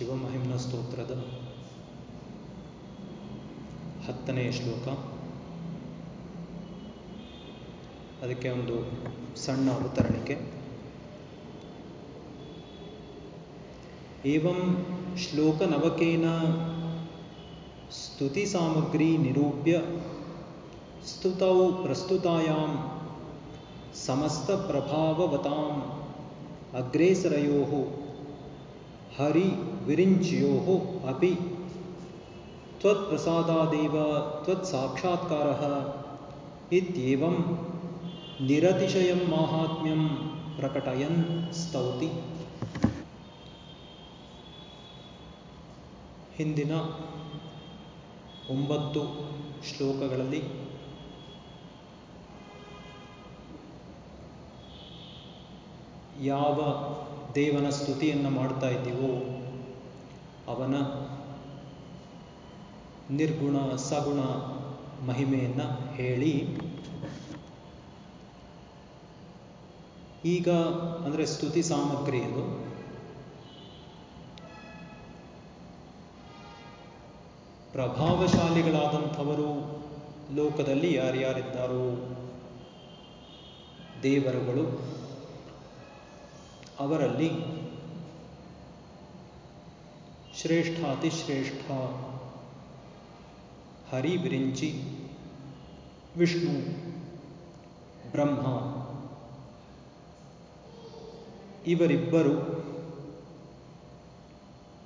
ಶಿವಮಹಿಮ್ನ ಸ್ತೋತ್ರದ ಹತ್ತನೆಯ ಶ್ಲೋಕ. ಅದಕ್ಕೆ ಒಂದು ಸಣ್ಣ ಅವತರಣಿಕೆ. ಏವಂ ಶ್ಲೋಕನವಕೇನ ಸ್ತುತಿ ಸಾಮಗ್ರಿ ನಿರೂಪ್ಯ ಸ್ತುತೌ ಪ್ರಸ್ತುತಾಯಾಂ ಸಮಸ್ತ ಪ್ರಭಾವವತಾಂ ಅಗ್ರೇಸರಯೋಃ ಹರಿ हरिविरिञ्च्योः अपि त्वत्प्रसादादेव त्वत्साक्षात्कारः इत्येवं निरतिशयं माहात्म्यं प्रकटयन् स्तौति ಹಿಂದಿನ ಒಂಬತ್ತು ಶ್ಲೋಕಗಳಲ್ಲಿ ಯಾವ ದೇವನ ಸ್ತುತಿಯನ್ನು ಮಾಡ್ತಾ ಇದ್ದೀವೋ ಅವನ ನಿರ್ಗುಣ ಸಗುಣ ಮಹಿಮೆಯನ್ನು ಹೇಳಿ. ಈಗ ಅಂದರೆ ಸ್ತುತಿ ಸಾಮಗ್ರಿ ಪ್ರಭಾವಶಾಲಿಗಳಾದಂಥವರು ಲೋಕದಲ್ಲಿ ಯಾರ್ಯಾರಿದ್ದಾರೋ ದೇವರುಗಳು ಅವರಲ್ಲಿ ಶ್ರೇಷ್ಠಾತಿಶ್ರೇಷ್ಠ ಹರಿ ವಿರಿಂಚಿ ವಿಷ್ಣು ಬ್ರಹ್ಮ ಇವರಿಬ್ಬರು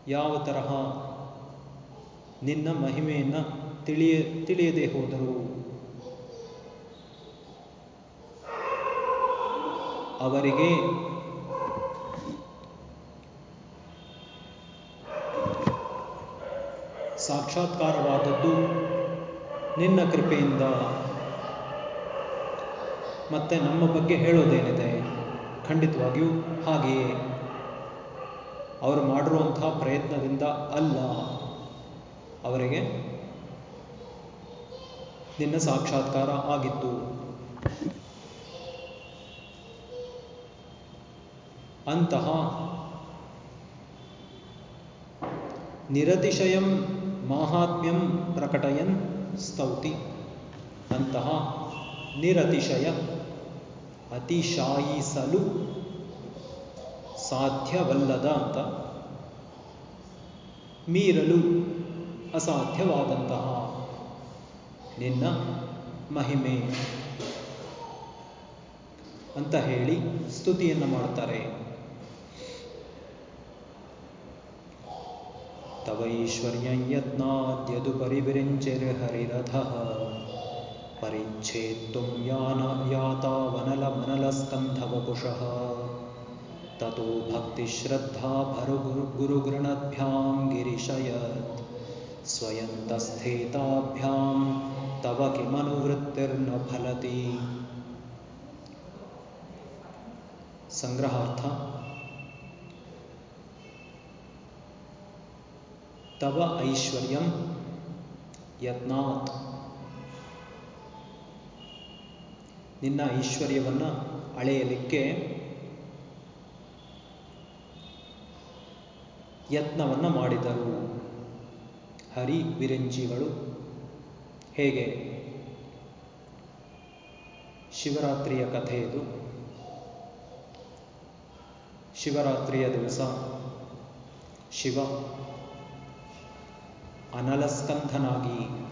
ಯಾವ ತರಹ ನಿನ್ನ ಮಹಿಮೆಯನ್ನು ತಿಳಿಯ ತಿಳಿಯದೆ ಹೋದರು ಅವರಿಗೆ ಸಾಕ್ಷಾತ್ಕಾರವಾದದ್ದು ನಿನ್ನ ಕೃಪೆಯಿಂದ. ಮತ್ತೆ ನಮ್ಮ ಬಗ್ಗೆ ಹೇಳೋದೇನಿದೆ? ಖಂಡಿತವಾಗಿಯೂ ಹಾಗೆಯೇ. ಅವರು ಮಾಡಿರುವಂತಹ ಪ್ರಯತ್ನದಿಂದ ಅಲ್ಲ. ಅವರಿಗೆ ನಿನ್ನ ಸಾಕ್ಷಾತ್ಕಾರ ಆಗಿತ್ತು. ಅಂತಹ ನಿರತಿಶಯಂ ಮಾಹಾತ್ಮ್ಯಂ ಪ್ರಕಟಯನ್ ಸ್ತೌತಿ. ಅಂತಹ ನಿರತಿಶಯ ಅತಿಶಾಯಿಸಲು ಸಾಧ್ಯವಲ್ಲದ ಅಂತ ಮೀರಲು ಅಸಾಧ್ಯವಾದಂತಹ ನಿನ್ನ ಮಹಿಮೆ ಅಂತ ಹೇಳಿ ಸ್ತುತಿಯನ್ನು ಮಾಡ್ತಾರೆ. ತವೈಶ್ವರ್ಯಂ ಯತ್ನಾದ್ಯದು ಪರಿವಿರಿಂಚಿರ್ಹರಿರಥ ಪರಿಚ್ಛೇತ್ತುಂ ಯಾನ ಯಾತಾವನಲಮನಲಸ್ಕಂಧವಪುಷಃ ತतो ಭಕ್ತಿಶ್ರದ್ಧಾ ಭರುಗುರುಗೃಣದ್ಭ್ಯಾಂ ಗಿರಿಶಯತ್ ಸ್ವಯಂತಸ್ಥೇತಾಭ್ಯಾಂ ತವ ಕಿಮನುವೃತ್ತಿರ್ನ ಫಲತಿ ಸಂಗ್ರಹಾರ್ಥ ತವ ಐಶ್ವರ್ಯಂ ಯತ್ನಾತ್ ನಿನ್ನ ಐಶ್ವರ್ಯವನ್ನು ಅಳೆಯಲಿಕ್ಕೆ ಯತ್ನವನ್ನು ಮಾಡಿದರು. ಹರಿ ವಿರಂಜಿಗಳು ಹೇಗೆ? ಶಿವರಾತ್ರಿಯ ಕಥೆ ಇದು. ಶಿವರಾತ್ರಿಯ ದಿವಸ ಶಿವ ಅನಲಸ್ಕಂಧನಾಗಿ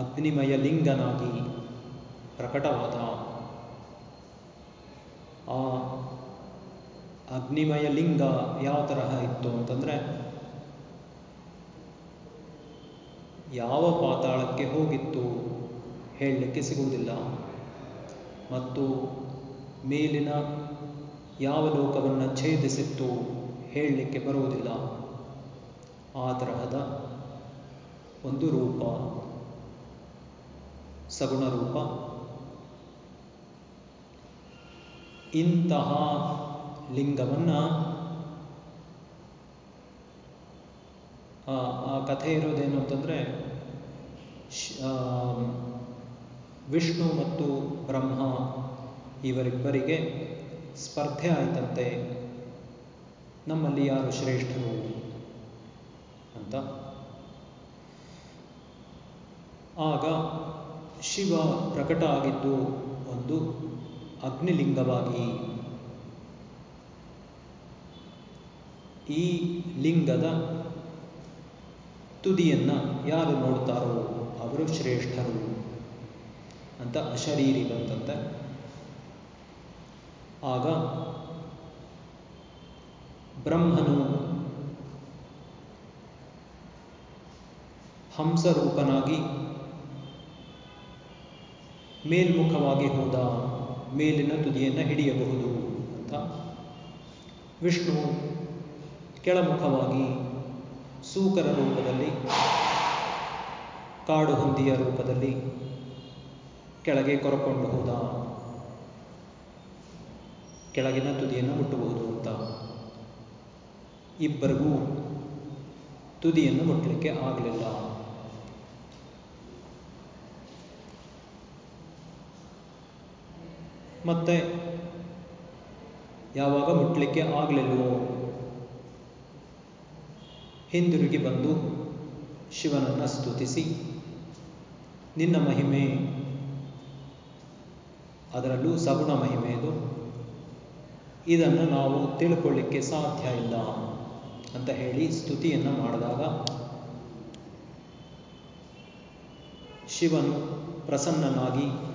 ಅಗ್ನಿಮಯ ಲಿಂಗನಾಗಿ ಪ್ರಕಟವಾದ ಆ ಅಗ್ನಿಮಯ ಲಿಂಗ ಯಾವ ತರಹ ಇತ್ತು ಅಂತಂದರೆ, ಯಾವ ಪಾತಾಳಕ್ಕೆ ಹೋಗಿತ್ತು ಹೇಳಲಿಕ್ಕೆ ಸಿಗುವುದಿಲ್ಲ. ಮತ್ತು ಮೇಲಿನ ಯಾವ ಲೋಕವನ್ನು ಛೇದಿಸಿತ್ತು ಹೇಳಲಿಕ್ಕೆ ಬರುವುದಿಲ್ಲ. ಆ ಒಂದು ರೂಪ, ಸಗುಣ ರೂಪ. ಇಂತಹ ಲಿಂಗವನ್ನು ಆ ಕಥೆ ಇರೋದೇನು ಅಂತಂದರೆ ವಿಷ್ಣು ಮತ್ತು ಬ್ರಹ್ಮ ಇವರಿಬ್ಬರಿಗೆ ಸ್ಪರ್ಧೆ ಆಯಿತಂತೆ. ನಮ್ಮಲ್ಲಿ ಯಾರು ಶ್ರೇಷ್ಠರು? ಅಂತ. ಆಗ ಶಿವ ಪ್ರಕಟ ಆಗಿದ್ದು ಒಂದು ಅಗ್ನಿಲಿಂಗವಾಗಿ. ಈ ಲಿಂಗದ ತುದಿಯನ್ನ ಯಾರು ನೋಡ್ತಾರೋ ಅವರು ಶ್ರೇಷ್ಠರು ಅಂತ ಅಶರೀರಿ ಬಂತಂತೆ. ಆಗ ಬ್ರಹ್ಮನು ಹಂಸರೂಪನಾಗಿ ಮೇಲ್ಮುಖವಾಗಿ ಹೋದ ಮೇಲಿನ ತುದಿಯನ್ನು ಹಿಡಿಯಬಹುದು ಅಂತ. ವಿಷ್ಣು ಕೆಳಮುಖವಾಗಿ ಸೂಕರ ರೂಪದಲ್ಲಿ, ಕಾಡು ಹಂದಿಯ ರೂಪದಲ್ಲಿ ಕೆಳಗೆ ಕೊರಕೊಂಡು ಹೋದ ಕೆಳಗಿನ ತುದಿಯನ್ನು ಮುಟ್ಟಬಹುದು ಅಂತ. ಇಬ್ಬರಿಗೂ ತುದಿಯನ್ನು ಮುಟ್ಟಲಿಕ್ಕೆ ಆಗಲಿಲ್ಲ. ಮತ್ತೆ ಯಾವಾಗ ಮುಟ್ಟಲಿಕ್ಕೆ ಆಗಲಿಲ್ವೋ? ಹಿಂದಿರುಗಿ ಬಂದು ಶಿವನನ್ನು ಸ್ತುತಿಸಿ, ನಿನ್ನ ಮಹಿಮೆ, ಅದರಲ್ಲೂ ಸಗುಣ ಮಹಿಮೆಯದು ಇದನ್ನು ನಾವು ತಿಳ್ಕೊಳ್ಳಿಕ್ಕೆ ಸಾಧ್ಯ ಇಲ್ಲ ಅಂತ ಹೇಳಿ ಸ್ತುತಿಯನ್ನು ಮಾಡಿದಾಗ ಶಿವನು ಪ್ರಸನ್ನನಾಗಿ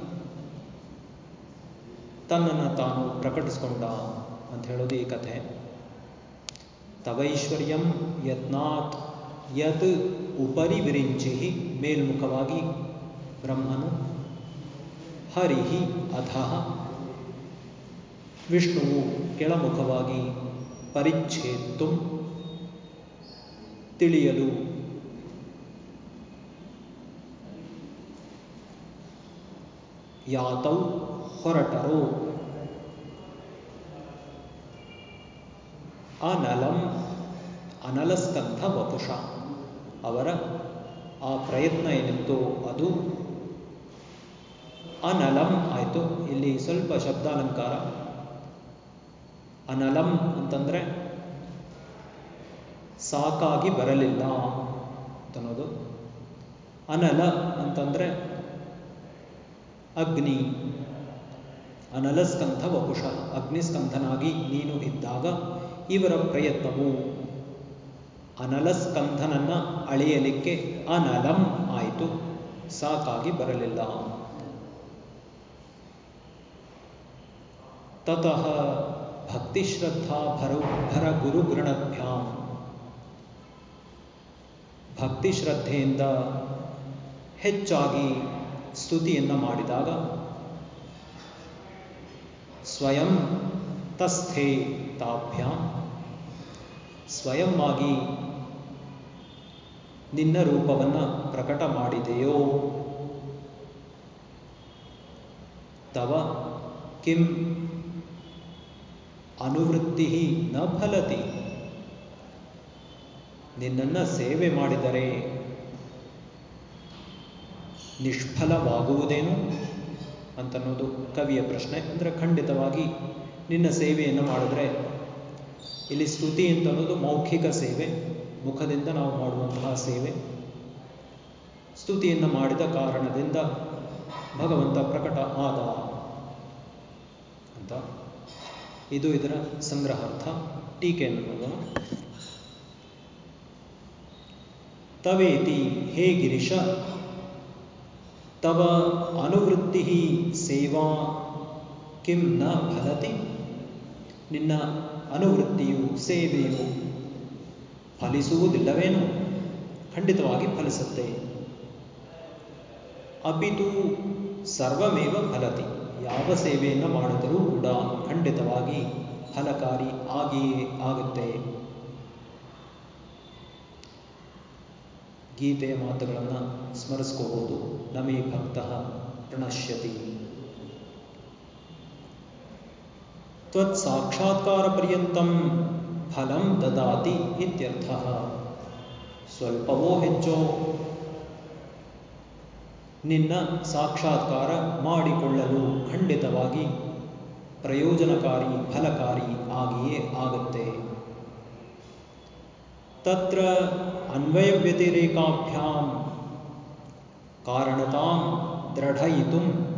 ತನ್ನನ್ನು ತಾನು ಪ್ರಕಟಿಸಿಕೊಂಡ ಅಂತ ಹೇಳೋದು ಈ ಕಥೆ. ತವೈಶ್ವರ್ಯಂ ಯತ್ನಾತ್ ಯತ್ ಉಪರಿ ವಿರಿಂಚಿ ಮೇಲ್ಮುಖವಾಗಿ ಬ್ರಹ್ಮನು ಹರಿಹಿ ಅಧಃ ವಿಷ್ಣುವು ಕೆಳಮುಖವಾಗಿ ಪರಿಚ್ಛೇತ್ತು ತಿಳಿಯಲು ಯಾತೌ ಹೊರಟರೋ. ಅನಲಂ ಅನಲಸ್ಕಂಧ ವಪುಷ. ಅವರ ಆ ಪ್ರಯತ್ನ ಏನಿತ್ತು ಅದು ಅನಲಂ ಆಯಿತು. ಇಲ್ಲಿ ಸ್ವಲ್ಪ ಶಬ್ದಾಲಂಕಾರ. ಅನಲಂ ಅಂತಂದ್ರೆ ಸಾಕಾಗಿ ಬರಲಿಲ್ಲ ಅಂತನ್ನೋದು ಅನಲ ಅಂತಂದ್ರೆ ಅಗ್ನಿ. ಅನಲಸ್ಕಂಧ ವಪುಷ ಅಗ್ನಿಸ್ಕಂಧನಾಗಿ ನೀನು ಇದ್ದಾಗ ಇವರ ಪ್ರಯತ್ನವು. ಅನಲಸ್ಕಂಧನನ್ನ ಅಳೆಯಲಿಕ್ಕೆ ಅನಲಂ ಆಯಿತು, ಸಾಕಾಗಿ ಬರಲಿಲ್ಲ. ತತಃ ಭಕ್ತಿಶ್ರದ್ಧಾ ಭರು, ಭರ ಗುರುಗೃಣಭ್ಯಾಂ ಭಕ್ತಿ ಶ್ರದ್ಧೆಯಿಂದ ಹೆಚ್ಚಾಗಿ ಸ್ತುತಿಯನ್ನು ಮಾಡಿದಾಗ ಸ್ವಯಂ ತಸ್ಥೆ ತಾಭ್ಯಾಂ. ಸ್ವಯಂ ಆಗಿ ನಿನ್ನ ರೂಪವನ್ನು ಪ್ರಕಟ ಮಾಡಿದೆಯೋ? ತವ ಕಿಂ ಅನುವೃತ್ತಿ ನ ಫಲತಿ. ನಿನ್ನನ್ನು ಸೇವೆ ಮಾಡಿದರೆ ನಿಷ್ಫಲವಾಗುವುದೇನು? ಅಂತನ್ನೋದು ಕವಿಯ ಪ್ರಶ್ನೆ. ಅಂದರೆ ಖಂಡಿತವಾಗಿ ನಿನ್ನ ಸೇವೆಯನ್ನು ಮಾಡಿದ್ರೆ, ಇಲ್ಲಿ ಸ್ತುತಿ ಅಂತ ಅನ್ನೋದು ಮೌಖಿಕ ಸೇವೆ, ಮುಖದಿಂದ ನಾವು ಮಾಡುವಂತಹ ಸೇವೆ. ಸ್ತುತಿಯನ್ನು ಮಾಡಿದ ಕಾರಣದಿಂದ ಭಗವಂತ ಪ್ರಕಟ ಆದ. ಅಂತ. ಇದು ಇದರ ಸಂಗ್ರಹಾರ್ಥ. ಟೀಕೆಯನ್ನು ನೋಡೋಣ ತವೇತಿ ಹೇ ಗಿರಿಶ. ತವ ಅನುವೃತ್ತಿ ಸೇವಾ ಕಿಂ ನ ಫಲತಿ. ನಿನ್ನ ಅನುವೃತ್ತಿಯು ಸೇವೆಯು ಫಲಿಸುವುದಿಲ್ಲವೇನು? ಖಂಡಿತವಾಗಿ ಫಲಿಸುತ್ತೆ. ಅಪಿತು ಸರ್ವಮೇವ ಫಲತಿ. ಯಾವ ಸೇವೆಯನ್ನು ಮಾಡಿದರೂ ಕೂಡ ಖಂಡಿತವಾಗಿ ಫಲಕಾರಿ ಆಗಿಯೇ ಆಗುತ್ತೆ. ಗೀತೆಯ ಮಾತುಗಳನ್ನು ಸ್ಮರಿಸ್ಕೋಬಹುದು ನಮೇ ಭಕ್ತ ಪ್ರಣಶ್ಯತಿ. ತ್ವತ್ ಸಾಕ್ಷಾತ್ಕಾರ ಪರ್ಯಂತ ಫಲಂ ದದಾತಿ ಇತ್ಯರ್ಥ. ಸ್ವಲ್ಪವೋ ಹೆಚ್ಚೋ ನಿನ್ನ ಸಾಕ್ಷಾತ್ಕಾರ ಮಾಡಿಕೊಳ್ಳಲು ಖಂಡಿತವಾಗಿ ಪ್ರಯೋಜನಕಾರಿ, ಫಲಕಾರಿ ಆಗಿಯೇ ಆಗುತ್ತೆ. ತತ್ರ ಅನ್ವಯವ್ಯತಿರೇಕಾಭ್ಯಾಂ ಕಾರಣತಾಂ ದೃಢಯಿತು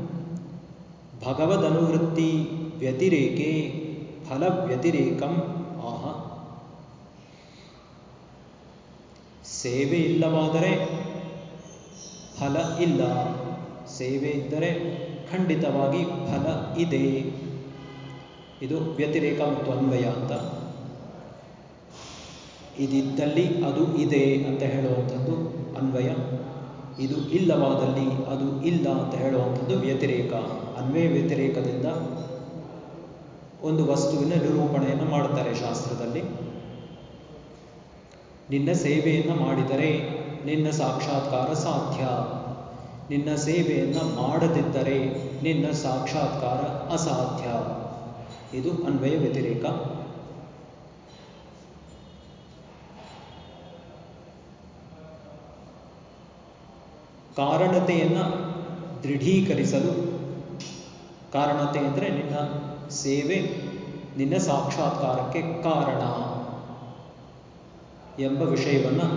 ಭಗವದನುವೃತ್ತಿ ವ್ಯತಿರೇಕೆ ಫಲವ್ಯತಿರೇಕಂ ಆಹ. ಸೇವೆ ಇಲ್ಲವಾದರೆ ಫಲ ಇಲ್ಲ, ಸೇವೆ ಇದ್ದರೆ ಖಂಡಿತವಾಗಿ ಫಲ ಇದೆ. ಇದು ವ್ಯತಿರೇಕ ಮತ್ತು ಅನ್ವಯ ಅಂತ. ಇದಿದ್ದಲ್ಲಿ ಅದು ಇದೆ ಅಂತ ಹೇಳುವಂಥದ್ದು ಅನ್ವಯ. ಇದು ಇಲ್ಲವಾದಲ್ಲಿ ಅದು ಇಲ್ಲ ಅಂತ ಹೇಳುವಂಥದ್ದು ವ್ಯತಿರೇಕ. ಅನ್ವಯ ವ್ಯತಿರೇಕದಿಂದ ಒಂದು ವಸ್ತುವಿನ ನಿರೂಪಣೆಯನ್ನು ಮಾಡ್ತಾರೆ ಶಾಸ್ತ್ರದಲ್ಲಿ. ನಿನ್ನ ಸೇವೆಯನ್ನು ಮಾಡಿದರೆ ನಿನ್ನ ಸಾಕ್ಷಾತ್ಕಾರ ಸಾಧ್ಯ. ನಿನ್ನ ಸೇವೆಯನ್ನು ಮಾಡದಿದ್ದರೆ ನಿನ್ನ ಸಾಕ್ಷಾತ್ಕಾರ ಅಸಾಧ್ಯ. ಇದು ಅನ್ವಯ ವ್ಯತಿರೇಕ. ಕಾರಣತೆಯನ್ನು ದೃಢೀಕರಿಸಲು ಕಾರಣತೆ ಅಂದರೆ ನಿನ್ನ ಸೇವೆ, ನಿನ್ನ ಸಾಕ್ಷಾತ್ಕಾರಕ್ಕೆ ಕಾರಣ ಎಂಬ ವಿಷಯವನ್ನು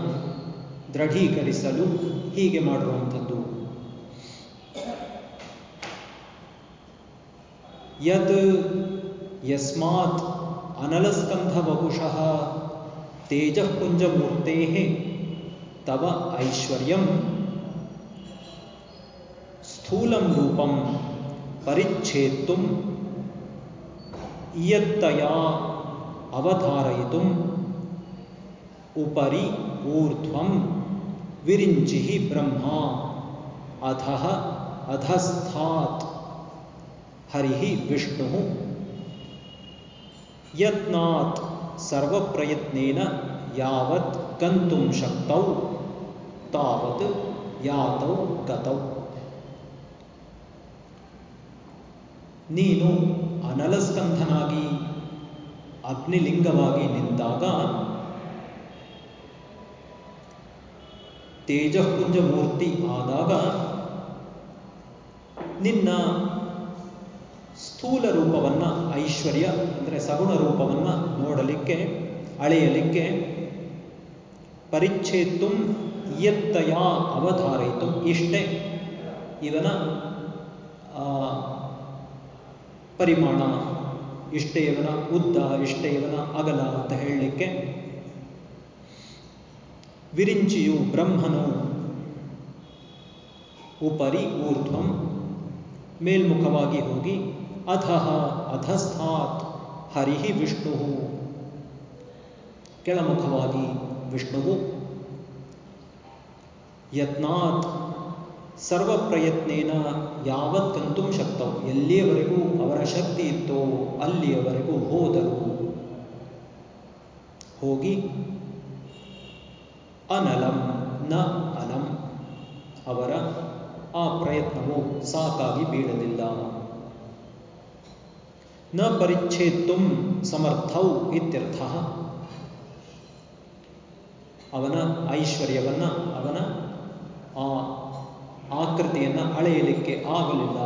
ದೃಢೀಕರಿಸಲು ಹೀಗೆ ಮಾಡುವಂಥದ್ದು ಯತ್ ಯಸ್ಮಾತ್ ಅನಲಸ್ಕಂಧ ಬಹುಶಃ ತೇಜಃಪುಂಜಮೂರ್ತೆ ತವ ಐಶ್ವರ್ಯಂ ಸ್ಥೂಲಂ ರೂಪಂ ಪರಿಚ್ಛೇತ್ತುಂ ಇಯತ್ತಯಾ ಅವಧಾರಯಿತು ಉಪರಿ ಊರ್ಧ್ವಂ ವಿರಿಂಚಿ ಬ್ರಹ್ಮ ಅಧಃ ಅಧಸ್ಥಾತ್ ಹರಿ ವಿಷ್ಣು ಯತ್ನಾತ್ ಸರ್ವಪ್ರಯತ್ನೇನ ಯಾವತ್ ಗಂತುಂ ಶಕ್ತೌ ತಾವತ್ ಯಾತೌ ಗತೌ ನೀನು ಅನಲಸ್ಕಂಧನಾಗಿ, ಅಗ್ನಿಲಿಂಗವಾಗಿ ನಿಂತಾಗ ತೇಜಃಪುಂಜ ಮೂರ್ತಿ ಆದಾಗ ನಿನ್ನ ಸ್ಥೂಲ ರೂಪವನ್ನು, ಐಶ್ವರ್ಯ ಅಂದರೆ ಸಗುಣ ರೂಪವನ್ನು ನೋಡಲಿಕ್ಕೆ, ಅಳೆಯಲಿಕ್ಕೆ ಪರಿಚ್ಛೇತ್ತು ಇಯತ್ತಯ ಅವಧಾರಯಿತು ಇಷ್ಟೇ. ಇವನ ಪರಿಮಾಣ ಇಷ್ಟೇ ಇವನ ಉದ್ದ ಇಷ್ಟೇ ಇವನ ಅಗಲ ಅಂತ ಹೇಳಲಿಕ್ಕೆ ವಿರಿಂಚಿಯು ಬ್ರಹ್ಮನು. ಉಪರಿ ಊರ್ಧ್ವಂ ಮೇಲ್ಮುಖವಾಗಿ ಹೋಗಿ ಅಧಃ ಅಧಸ್ಥಾತ್ ಹರಿಹಿ ವಿಷ್ಣು ಕೆಳಮುಖವಾಗಿ ವಿಷ್ಣುವು ಯತ್ನಾತ್ ಸರ್ವ ಪ್ರಯತ್ನೇನ ಯಾವತ್ ಗಂತು ಶಕ್ತವು ಎಲ್ಲಿಯವರೆಗೂ ಅವರ ಶಕ್ತಿ ಇತ್ತೋ ಅಲ್ಲಿಯವರೆಗೂ ಹೋದರು. ಹೋಗಿ ಅನಲಂ, ನ ಅಲಂ, ಅವರ ಆ ಪ್ರಯತ್ನವು ಸಾಕಾಗಿ ಬೀಳಲಿಲ್ಲ. ನ ಪರಿಚ್ಛೇತ್ತು ಸಮರ್ಥೌ ಇತ್ಯರ್ಥ. ಅವನ ಐಶ್ವರ್ಯವನ್ನ, ಅವನ ಆ ಆಕೃತಿಯನ್ನು ಅಳೆಯಲಿಕ್ಕೆ ಆಗಲಿಲ್ಲ.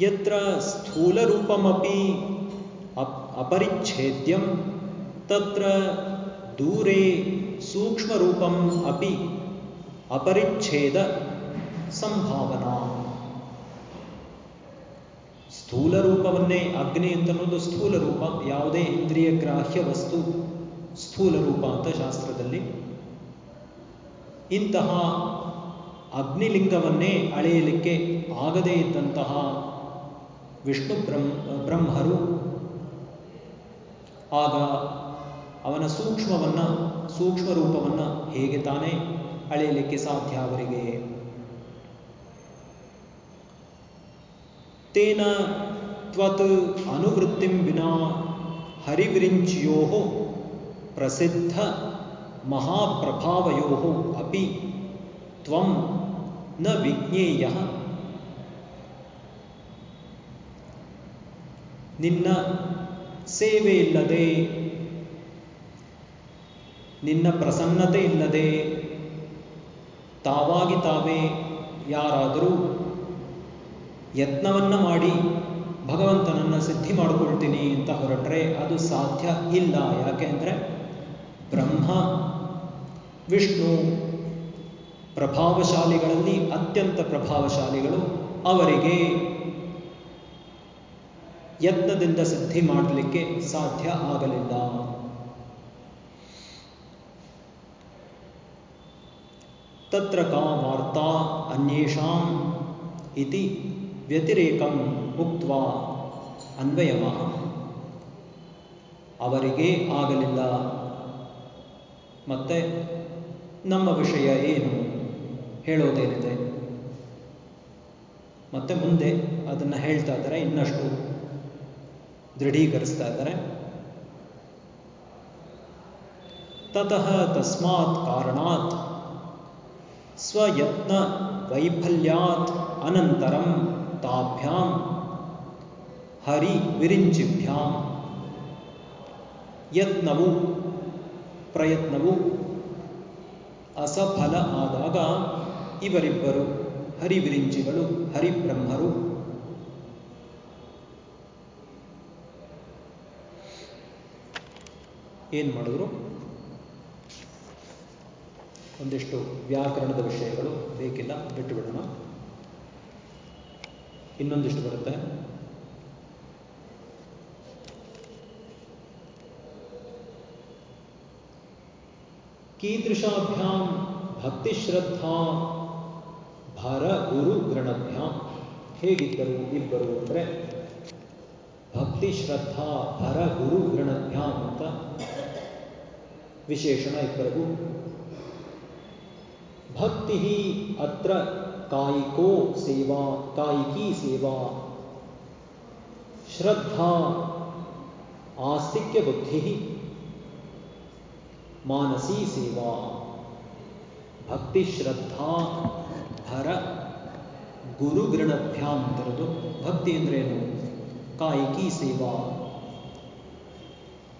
ಯತ್ರ ಸ್ಥೂಲರೂಪಮಪಿ ಅಪರಿಚ್ಛೇದ್ಯಂ ತತ್ರ ದೂರೇ ಸೂಕ್ಷ್ಮರೂಪಂ ಅಪಿ ಅಪರಿಚ್ಛೇದ ಸಂಭಾವನಾ. ಸ್ಥೂಲ ರೂಪವನ್ನೇ ಅಗ್ನಿ ಅಂತನ್ನೋದು ಸ್ಥೂಲ ರೂಪ ಯಾವುದೇ ಇಂದ್ರಿಯ ಗ್ರಾಹ್ಯ ವಸ್ತು ಸ್ಥೂಲ ರೂಪ ಅಂತ ಶಾಸ್ತ್ರದಲ್ಲಿ ಇಂತಹ ಅಗ್ನಿಲಿಂಗವನ್ನೇ ಅಳೆಯಲಿಕ್ಕೆ ಆಗದೇ ಇದ್ದಂತಹ ವಿಷ್ಣು ಬ್ರಹ್ಮ ಬ್ರಹ್ಮರು ಆಗ ಅವನ ಸೂಕ್ಷ್ಮವನ್ನ ಸೂಕ್ಷ್ಮ ರೂಪವನ್ನ ಹೇಗೆ ತಾನೇ ಅಳೆಯಲಿಕ್ಕೆ ಸಾಧ್ಯ ಅವರಿಗೆ? ತೇನ ತ್ವತ್ ಅನುವೃತ್ತಿಂ ವಿನಾ ಹರಿವಿರಿಂಚಿಯೋ ಪ್ರಸಿದ್ಧ ಮಹಾಪ್ರಭಾವಯೋ ಅಪಿ ತ್ವಂ ನ ವಿಜ್ಞೇಯ. ನಿನ್ನ ಸೇವೆ ಇಲ್ಲದೆ ನಿನ್ನ ಪ್ರಸನ್ನತೆ ಇಲ್ಲದೆ ತಾವಾಗಿ ತಾವೇ ಯಾರಾದರೂ ಯತ್ನವನ್ನ ಮಾಡಿ ಭಗವಂತನನ್ನು ಸಿದ್ಧಿ ಮಾಡಿಕೊಳ್ತೀನಿ ಅಂತ ಹೊರಟ್ರೆ ಅದು ಸಾಧ್ಯ ಇಲ್ಲ. ಯಾಕೆಂದರೆ ಬ್ರಹ್ಮ ವಿಷ್ಣು ಪ್ರಭಾವಶಾಲಿಗಳಲ್ಲಿ ಅತ್ಯಂತ ಪ್ರಭಾವಶಾಲಿಗಳು. ಅವರಿಗೆ ಯತ್ನದಿಂದ ಸಿದ್ಧಿ ಮಾಡಲಿಕ್ಕೆ ಸಾಧ್ಯ ಆಗಲಿಲ್ಲ. ತತ್ರ ಕಾ ವಾರ್ತಾ ಅನ್ಯೇಷಾಂ ಇತಿ ವ್ಯತಿರೇಕಂ ಉಕ್ತ ಅನ್ವಯವ ಅವರಿಗೆ ಆಗಲಿಲ್ಲ. ಮತ್ತೆ ನಮ್ಮ ವಿಷಯ ಏನು ಹೇಳೋದೇನಿದೆ? ಮತ್ತೆ ಮುಂದೆ ಅದನ್ನು ಹೇಳ್ತಾ ಇದ್ದಾರೆ, ಇನ್ನಷ್ಟು ದೃಢೀಕರಿಸ್ತಾ ಇದ್ದಾರೆ. ತತಃ ತಸ್ಮಾತ್ ಕಾರಣಾತ್ ಸ್ವಯತ್ನ ವೈಫಲ್ಯಾತ್ ಅನಂತರಂ ತಾಭ್ಯಾಂ ಹರಿ ವಿರಿಂಚಿಭ್ಯಾಂ ಯತ್ನವು ಪ್ರಯತ್ನವು ಅಸಫಲ ಆದಾಗ ಇವರಿಬ್ಬರು ಹರಿವಿರಿಂಚಿಗಳು, ಹರಿಬ್ರಹ್ಮರು. ಏನು ಮಾಡಿದ್ರು? ಒಂದಿಷ್ಟು ವ್ಯಾಕರಣದ ವಿಷಯಗಳು ಬೇಕಿಲ್ಲ ಬಿಟ್ಟು ಬಿಡೋಣ ಇನ್ನೊಂದಿಷ್ಟು ಬರುತ್ತೆ. ಕೀದೃಶಾಭ್ಯಾಂ ಭಕ್ತಿಶ್ರದ್ಧಾ ಭರ ಗುರು ಗೃಣಭ್ಯಾಂ ಹೇಗಿದ್ದರು ಇಬ್ಬರು ಅಂದರೆ ಭಕ್ತಿ ಶ್ರದ್ಧಾ ಭರ ಗುರು ಗೃಣಭ್ಯಾಂ ಅಂತ ವಿಶೇಷಣ ಇಬ್ಬರಿಗೂ ಭಕ್ತಿ ಅತ್ರ ಕಾಯಿಕೋ ಸೇವಾ, ಕಾಯಿಕಿ ಸೇವಾ, ಶ್ರದ್ಧಾ ಆಸ್ತಿಕ್ಯ ಬುದ್ಧಿ ಮಾನಸಿ ಸೇವಾ ಭಕ್ತಿ ಶ್ರದ್ಧಾ ಭರ ಗುರುಗೃಣಭ್ಯಾಂ ಅಂತಿರೋದು ಭಕ್ತಿ ಅಂದ್ರೇನು ಕಾಯಿಕಿ ಸೇವಾ.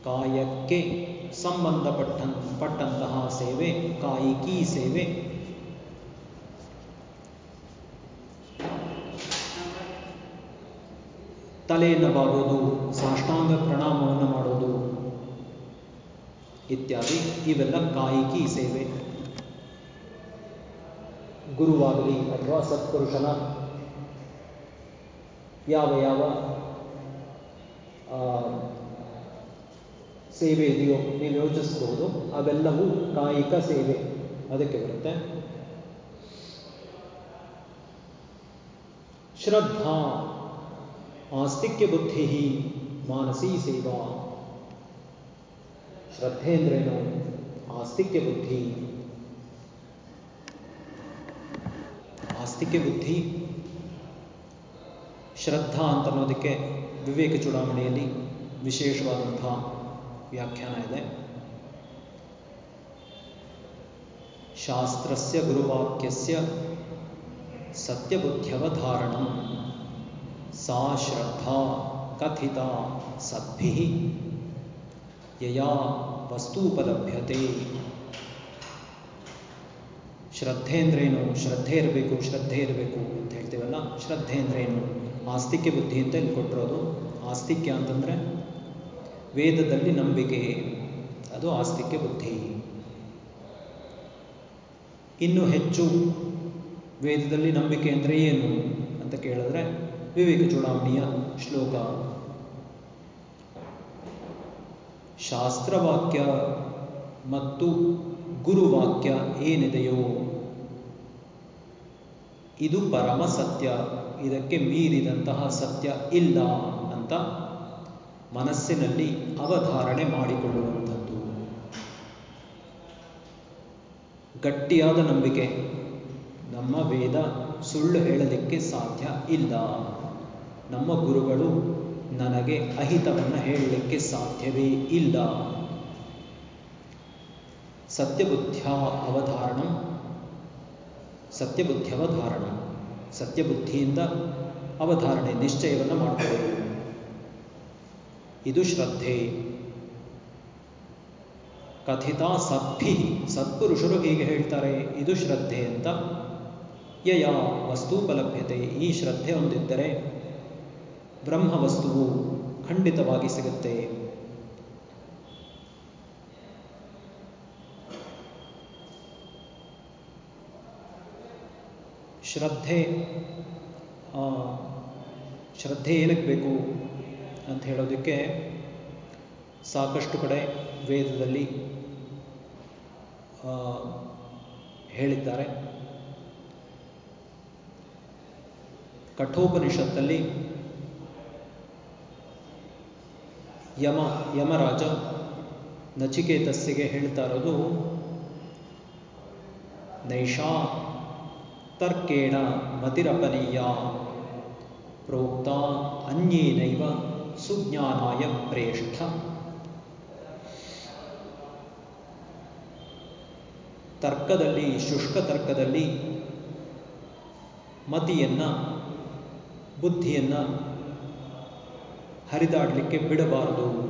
ಕಾಯಕ್ಕೆ ಸಂಬಂಧಪಟ್ಟ ಪಟ್ಟಂತಹ ಸೇವೆ, ಕಾಯಿಕಿ ಸೇವೆ. ತಲೆಯನ್ನು ಬಾಗೋದು, ಸಾಷ್ಟಾಂಗ ಪ್ರಣಾಮವನ್ನು ಮಾಡೋದು. ಇತ್ಯಾದಿ ಇವೆಲ್ಲ ಕಾಯಿಕಿ ಸೇವೆ ಗುರುವಾಗಲಿ ಅಥವಾ ಸತ್ಪುರುಷನ ಯಾವ ಯಾವ ಸೇವೆ ಇದೆಯೋ ನೀವು ಯೋಚಿಸಬಹುದು ಅವೆಲ್ಲವೂ ಕಾಯಿಕ ಸೇವೆ ಅದಕ್ಕೆ ಬರುತ್ತೆ ಶ್ರದ್ಧಾ ಆಸ್ತಿಕ್ಯ ಬುದ್ಧಿ ಮಾನಸಿ ಸೇವಾ ಶ್ರದ್ಧೆ ಅಂದ್ರೇನು ಆಸ್ತಿಕ್ಯ ಬುದ್ಧಿ ಆಸ್ತಿಕ್ಯ ಬುದ್ಧಿ ಶ್ರದ್ಧಾ ಅಂತ ಅನ್ನೋದಕ್ಕೆ ವಿವೇಕ ಚೂಡಾಮಣಿಯಲ್ಲಿ ವಿಶೇಷವಾದಂಥ ವ್ಯಾಖ್ಯಾನ ಇದೆ ಶಾಸ್ತ್ರಸ್ಯ ಗುರುವಾಕ್ಯಸ್ಯ ಸತ್ಯಬುದ್ಧ್ಯವಧಾರಣಂ ಸಾ ಶ್ರದ್ಧಾ ಕಥಿತ ಸದ್ಭಿ ಯಯಾ ವಸ್ತೂಪಲಭ್ಯತೆ. ಶ್ರದ್ಧೆ ಅಂದ್ರೇನು ಶ್ರದ್ಧೆ ಇರಬೇಕು ಶ್ರದ್ಧೆ ಇರಬೇಕು ಅಂತ ಹೇಳ್ತೀವಲ್ಲ ಶ್ರದ್ಧೆ ಅಂದ್ರೇನು ಆಸ್ತಿಕ್ಯ ಬುದ್ಧಿ ಅಂತ ಇಲ್ಲಿ ಕೊಟ್ಟಿರೋದು. ಆಸ್ತಿಕ್ಯ ಅಂತಂದ್ರೆ ವೇದದಲ್ಲಿ ನಂಬಿಕೆ, ಅದು ಆಸ್ತಿಕ್ಯ ಬುದ್ಧಿ. ಇನ್ನು ಹೆಚ್ಚು ವೇದದಲ್ಲಿ ನಂಬಿಕೆ ಅಂದರೆ ಏನು ಅಂತ ಕೇಳಿದ್ರೆ ವಿವೇಕ ಚೂಡಾಮಣಿಯ ಶ್ಲೋಕ. ಶಾಸ್ತ್ರವಾಕ್ಯ ಮತ್ತು ಗುರುವಾಕ್ಯ ಏನಿದೆಯೋ ಇದು ಪರಮ ಸತ್ಯ, ಇದಕ್ಕೆ ಮೀರಿದಂತಹ ಸತ್ಯ ಇಲ್ಲ ಅಂತ ಮನಸ್ಸಿನಲ್ಲಿ ಅವಧಾರಣೆ ಮಾಡಿಕೊಳ್ಳುವಂಥದ್ದು. ಗಟ್ಟಿಯಾದ ನಂಬಿಕೆ, ನಮ್ಮ ವೇದ ಸುಳ್ಳು ಹೇಳಲಿಕ್ಕೆ ಸಾಧ್ಯ ಇಲ್ಲ. ನಮ್ಮ ಗುರುಗಳು ನನಗೆ ಅಹಿತವನ್ನು ಹೇಳಲಿಕ್ಕೆ ಸಾಧ್ಯವೇ ಇಲ್ಲ. ಸತ್ಯಬುದ್ಧ್ಯ ಅವಧಾರಣ. ಸತ್ಯಬುದ್ಧ್ಯವಧಾರಣ ಸತ್ಯಬುದ್ಧಿಯಿಂದ ಅವಧಾರಣೆ ನಿಶ್ಚಯವನ್ನು ಮಾಡಬೇಕು ಇದು ಶ್ರದ್ಧೆ. ಕಥಿತ ಸದ್ಭಿ ಸತ್ಪುರುಷರು ಹೀಗೆ ಹೇಳ್ತಾರೆ, ಇದು ಶ್ರದ್ಧೆ ಅಂತ. ಯಯ ವಸ್ತುಪಲಭ್ಯತೆ ಈ ಶ್ರದ್ಧೆ ಹೊಂದಿದ್ದರೆ ಬ್ರಹ್ಮವಸ್ತುವು ಖಂಡಿತವಾಗಿ ಸಿಗುತ್ತೆ. ಶ್ರದ್ಧೆ ಶ್ರದ್ಧೆ ಏನಕ್ಕೆ ಬೇಕು ಅಂತ ಹೇಳೋದಕ್ಕೆ ಸಾಕಷ್ಟು ಕಡೆ ವೇದದಲ್ಲಿ ಹೇಳಿದ್ದಾರೆ. ಕಠೋಪನಿಷತ್ತಲ್ಲಿ ಯಮ, ಯಮರಾಜ ನಚಿಕೇತಸ್ಸಿಗೆ ಹೇಳ್ತಾ ಇರೋದು, ನೈಷಾ ತರ್ಕೇಣ ಮತಿರಪನೀಯ ಪ್ರೋಕ್ತ ಅನ್ಯೇನೈವ ಸುಜ್ಞಾನಾಯ ಪ್ರೇಷ್ಠ. ತರ್ಕದಲ್ಲಿ, ಶುಷ್ಕ ತರ್ಕದಲ್ಲಿ ಮತಿಯನ್ನ, ಬುದ್ಧಿಯನ್ನ ಹರಿದಾಡಲಿಕ್ಕೆ ಬಿಡಬಾರದು.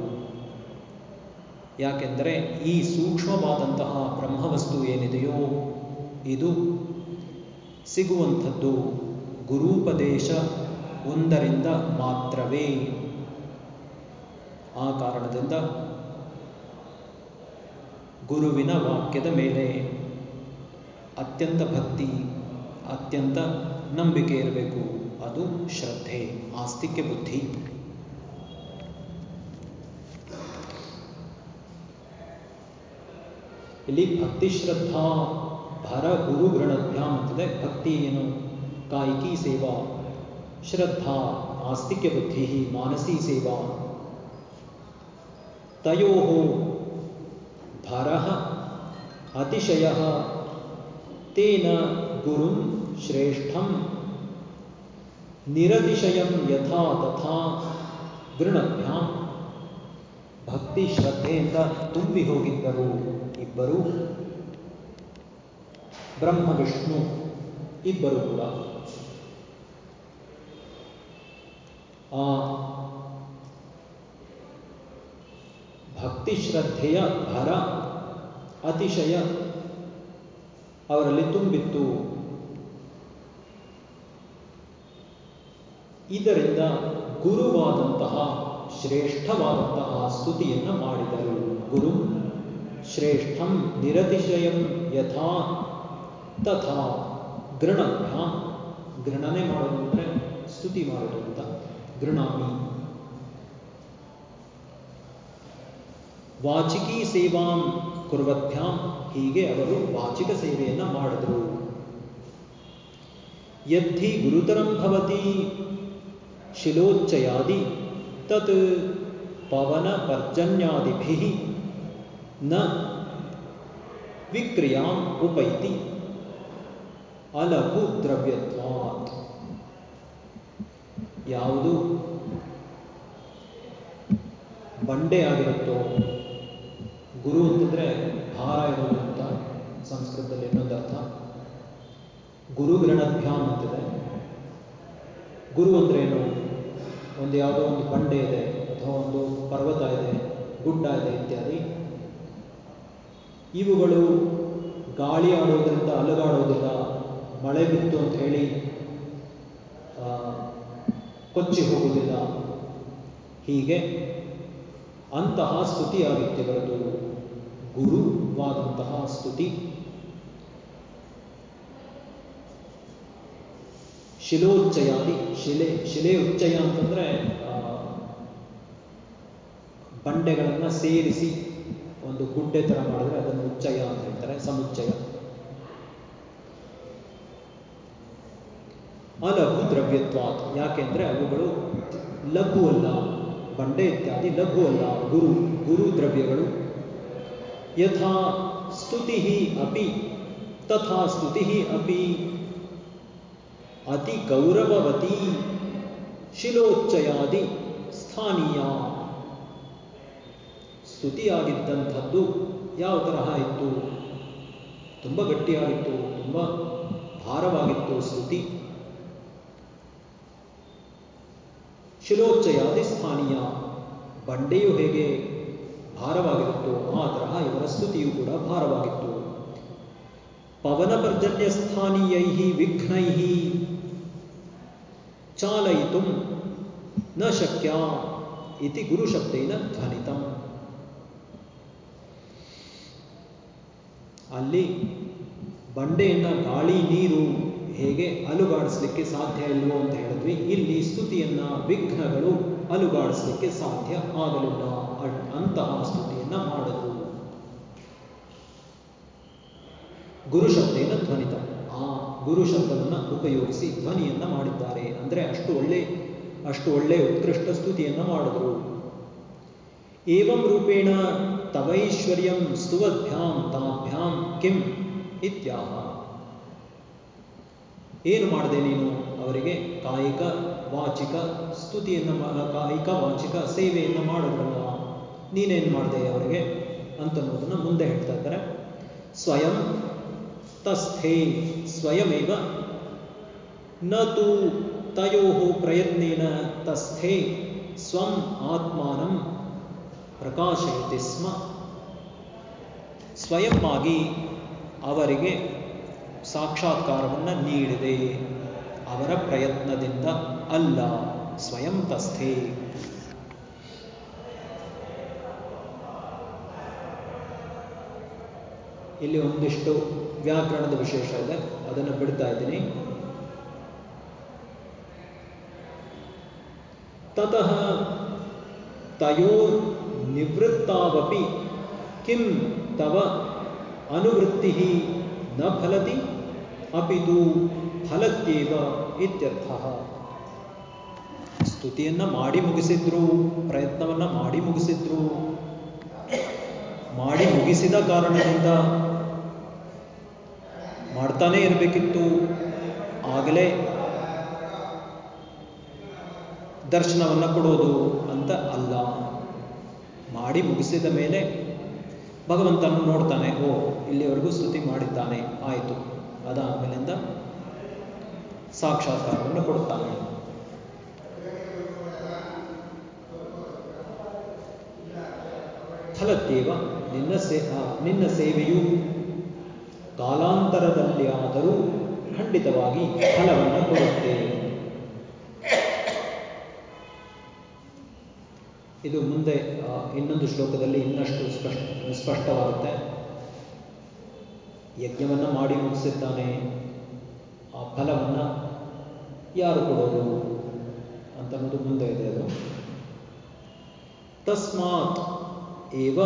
ಯಾಕೆಂದರೆ ಈ ಸೂಕ್ಷ್ಮವಾದಂತಹ ಬ್ರಹ್ಮವಸ್ತು ಏನಿದೆಯೋ, ಇದು ಸಿಗುವಂಥದ್ದು ಗುರೂಪದೇಶ ಒಂದರಿಂದ ಮಾತ್ರವೇ. ಆ ಕಾರಣದಿಂದ ಗುರುವಿನ ವಾಕ್ಯದ ಮೇಲೆ ಅತ್ಯಂತ ಭಕ್ತಿ, ಅತ್ಯಂತ ನಂಬಿಕೆ ಇರಬೇಕು. ಅದು ಶ್ರದ್ಧೆ, ಆಸ್ತಿಕ್ಯ, ಬುದ್ಧಿ. ಇಲ್ಲಿ ಭಕ್ತಿ ಶ್ರದ್ಧಾ ಭರ ಗುರು ಗೃಣಭ್ಯಾಮ್ ಅಂತಿದೆ ಭಕ್ತಿ ಏನು ಕಾಯಿಕಿ ಸೇವಾ ಶ್ರದ್ಧಾ ಆಸ್ತಿಕ್ಯ ಬುದ್ಧಿ ಮಾನಸಿ ಸೇವಾ ತಯೋ ಭರ ಅತಿಶಯ ತೇನ ಗುರುಂ ಶ್ರೇಷ್ಠಂ ನಿರತಿಶಯಂ ಯಥಾ ತಥಾ ಗೃಣಭ್ಯಾಂ ಭಕ್ತಿ ಶ್ರದ್ಧೆಯಿಂದ ತುಂಬಿ ಹೋಗಿದ್ದರು ಇಬ್ಬರು ಬ್ರಹ್ಮ, ವಿಷ್ಣು ಇಬ್ಬರು ಕೂಡ. ಆ ಭಕ್ತಿ ಶ್ರದ್ಧೆಯ ಭರ, ಅತಿಶಯ ಅವರಲ್ಲಿ ತುಂಬಿತ್ತು. ಇದರಿಂದ ಗುರುವಾದಂತಹ ಶ್ರೇಷ್ಠವಾದಂತಹ ಸ್ತುತಿಯನ್ನು ಮಾಡಿದರು ಗುರು. ಶ್ರೇಷ್ಠಂ ನಿರತಿಶಯಂ ಯಥಾ ತಥಾ ಗೃಣಭ್ಯಾಂ ಗೃಣನೆ ಮಾಡೋದು ಅಂದರೆ ಸ್ತುತಿ ಮಾಡೋದು ಅಂತ ಗೃಣಾಮಿ। ವಾಚಿಕಿ ಸೇವಾಂ ಕುರ್ವತ್ಭ್ಯಾಂ ಹೀಗೆ ಅವರು ವಾಚಿಕ ಸೇವೆಯನ್ನು ಮಾಡಿದರು। ಯದ್ಧಿ ಗುರುತರಂ ಭವತಿ ಶಿಲೋಚ್ಚಯಾದಿ ತತ್ ಪವನ ಪರ್ಜನ್ಯಾದಿಭಿ ನ ವಿಕ್ರಿಯಾಂ ಉಪೈತಿ. ಅಲಘು ದ್ರವ್ಯತ್ವಾತ್. ಯಾವುದು? ಬಂಡೆ ಆಗಿರುತ್ತೋ? ಗುರು ಅಂತಂದ್ರೆ ಭಾರ ಇರೋದು ಅಂತ ಸಂಸ್ಕೃತದಲ್ಲಿ ಇನ್ನೊಂದು ಅರ್ಥ. ಗುರುಗ್ರಣಭ್ಯಾಮ್ ಅಂತಿದೆ. ಗುರು ಅಂದ್ರೆ ಏನು? ಒಂದು ಯಾವುದೋ ಒಂದು ಬಂಡೆ ಇದೆ ಅಥವಾ ಒಂದು ಪರ್ವತ ಇದೆ, ಗುಡ್ಡ ಇದೆ ಇತ್ಯಾದಿ. ಇವುಗಳು ಗಾಳಿ ಆಡೋದ್ರಿಂದ ಅಲುಗಾಡೋದಿಲ್ಲ ಮಳೆ ಬಿತ್ತು ಅಂತ ಹೇಳಿ ಕೊಚ್ಚಿ ಹೋಗುವುದಿಲ್ಲ. ಹೀಗೆ ಅಂತಹ ಸ್ತುತಿಯಾಗಿತ್ತು ಇವರದು ಗುರುವಾದಂತಹ ಸ್ತುತಿ. ಶಿಲೋಚ್ಚಯಾದಿ ಶಿಲೆ ಶಿಲೆ ಉಚ್ಚಯ ಅಂತಂದ್ರೆ ಬಂಡೆಗಳನ್ನು ಸೇರಿಸಿ ಒಂದು ಗುಡ್ಡೆ ತರ ಮಾಡಿದ್ರೆ ಅದನ್ನು ಉಚ್ಚಯ ಅಂತ ಹೇಳ್ತಾರೆ, ಸಮುಚ್ಚಯ. ಅಲಘು ದ್ರವ್ಯತ್ವಾತ್ ಯಾಕೆಂದ್ರೆ ಅವುಗಳು ಲಘು ಅಲ್ಲ ಬಂಡೆ ಇತ್ಯಾದಿ ಲಘು ಅಲ್ಲ ಗುರು ಗುರು ದ್ರವ್ಯಗಳು ಯಥಾ ಸ್ತುತಿ ಅಪಿ, ತಥಾ ಸ್ತುತಿ ಅಪಿ. ಅತಿ ಗೌರವವತಿ, ಶಿಲೋಚ್ಚಯಾದಿ, ಸ್ಥಾನೀಯ. ಸ್ತುತಿಯಾಗಿದ್ದಂಥದ್ದು ಯಾವ ತರಹ ಇತ್ತು? ತುಂಬ ಗಟ್ಟಿಯಾಗಿತ್ತು, ತುಂಬ ಭಾರವಾಗಿತ್ತು ಸ್ತುತಿ. ಶಿಲೋಚ್ಚಯಾದಿ ಸ್ಥಾನೀಯ ಬಂಡೆಯು ಹೇಗೆ ಭಾರವಾಗಿರುತ್ತೋ ಆ ತರಹ ಇವರ ಸ್ತುತಿಯು ಕೂಡ ಭಾರವಾಗಿತ್ತು. ಪವನ ಪರ್ಜನ್ಯ ಸ್ಥಾನೀಯೈ ವಿಘ್ನೈ ಚಾಲಯಿತು ನ ಶಕ್ಯ ಇತಿ ಗುರುಶಬ್ದೇನ ಧ್ವನಿತಂ. ಅಲ್ಲಿ ಬಂಡೆಯಿಂದ ಗಾಳಿ, ನೀರು ಹೇಗೆ ಅಲುಗಾಡಿಸ್ಲಿಕ್ಕೆ ಸಾಧ್ಯ ಇಲ್ವೋ ಅಂತ ಹೇಳಿದ್ವಿ. ಇಲ್ಲಿ ಸ್ತುತಿಯನ್ನ ವಿಘ್ನಗಳು ಅಲುಗಾಡಿಸ್ಲಿಕ್ಕೆ ಸಾಧ್ಯ ಆಗಲಿಲ್ಲ ಅಂತಹ ಸ್ತುತಿಯನ್ನ ಮಾಡಿದ್ರು. ಗುರು ಶಬ್ದೇನ ಧ್ವನಿತ. ಆ ಗುರು ಶಬ್ದವನ್ನ ಉಪಯೋಗಿಸಿ ಧ್ವನಿಯನ್ನ ಮಾಡಿದ್ದಾರೆ. ಅಂದ್ರೆ ಅಷ್ಟು ಒಳ್ಳೆ ಅಷ್ಟು ಒಳ್ಳೆ ಉತ್ಕೃಷ್ಟ ಸ್ತುತಿಯನ್ನ ಮಾಡಿದ್ರು. ಏವಂ ರೂಪೇಣ ತವೈಶ್ವರ್ಯಂ ಸ್ತುವದ್ಭ್ಯಾಂ ತಾಭ್ಯಾಂ ಕಿಂ ಇತ್ಯಾಹ ಏನು ಮಾಡಿದೆ ನೀನು ಅವರಿಗೆ? ಕಾಯಿಕ, ವಾಚಿಕ, ಸ್ತುತಿಯನ್ನು ಕಾಯಿಕ, ವಾಚಿಕ ಸೇವೆಯನ್ನು ಮಾಡಿದ್ರಲ್ಲ, ನೀನೇನು ಮಾಡಿದೆ ಅವರಿಗೆ? ಅಂತನ್ನುವುದನ್ನು ಮುಂದೆ ಹೇಳ್ತಾ ಇದ್ದಾರೆ. ಸ್ವಯಂ ತಸ್ಥೇ, ಸ್ವಯಮೇವ ನ ತು ತಯೋ ಪ್ರಯತ್ನೇನ ತಸ್ಥೇ, ಸ್ವಂ ಆತ್ಮಾನಂ ಪ್ರಕಾಶಯತಿ ಸ್ಮ ಸ್ವಯಂವಾಗಿ ಅವರಿಗೆ ಸಾಕ್ಷಾತ್ಕಾರವನ್ನು ನೀಡಿದೆ. ಅವರ ಪ್ರಯತ್ನದಿಂದ ಅಲ್ಲ ಸ್ವಯಂ ತಸ್ಥೆ ಇಲ್ಲಿ ಒಂದಿಷ್ಟು ವ್ಯಾಕರಣದ ವಿಶೇಷ ಇದೆ. ಅದನ್ನು ಬಿಡ್ತಾ ಇದ್ದೀನಿ. ತತಃ ತಯೋರ್ ನಿವೃತ್ತಾವಪಿ. ಕಿಂ ತವ ಅನುವೃತ್ತಿ ನ ಫಲತಿ ಅಪಿತು ಫಲತ್ಯೇವ ಇತ್ಯರ್ಥ. ಸ್ತುತಿಯನ್ನ ಮಾಡಿ ಮುಗಿಸಿದ್ರು, ಪ್ರಯತ್ನವನ್ನ ಮಾಡಿ ಮುಗಿಸಿದ್ರು. ಮಾಡಿ ಮುಗಿಸಿದ ಕಾರಣದಿಂದ ಮಾಡ್ತಾನೇ ಇರಬೇಕಿತ್ತು. ಆಗಲೇ ದರ್ಶನವನ್ನ ಕೊಡೋದು ಅಂತ ಅಲ್ಲ. ಮಾಡಿ ಮುಗಿಸಿದ ಮೇಲೆ ಭಗವಂತನು ನೋಡ್ತಾನೆ, ಓ, ಇಲ್ಲಿವರೆಗೂ ಸ್ತುತಿ ಮಾಡಿದ್ದಾನೆ, ಆಯಿತು. ಅದಾದ್ಮೇಲಿಂದ ಸಾಕ್ಷಾತ್ಕಾರವನ್ನು ಕೊಡುತ್ತಾನೆ. ಫಲತ್ತೇವ ನಿನ್ನ ಸೇ ನಿನ್ನ ಸೇವೆಯು ಕಾಲಾಂತರದಲ್ಲಿ ಆದರೂ ಖಂಡಿತವಾಗಿ ಫಲವನ್ನು ಕೊಡುತ್ತೆ. ಇದು ಮುಂದೆ ಇನ್ನೊಂದು ಶ್ಲೋಕದಲ್ಲಿ ಇನ್ನಷ್ಟು ಸ್ಪಷ್ಟ, ಸ್ಪಷ್ಟವಾಗುತ್ತೆ. ಯಜ್ಞವನ್ನು ಮಾಡಿ ಮುಗಿಸಿದ್ದಾನೆ. ಆ ಫಲವನ್ನು ಯಾರು ಕೊಡೋದು ಅಂತನ್ನೋದು ಮುಂದೆ ಇದೆ ಅದು. ತಸ್ಮಾತ್ ಏವ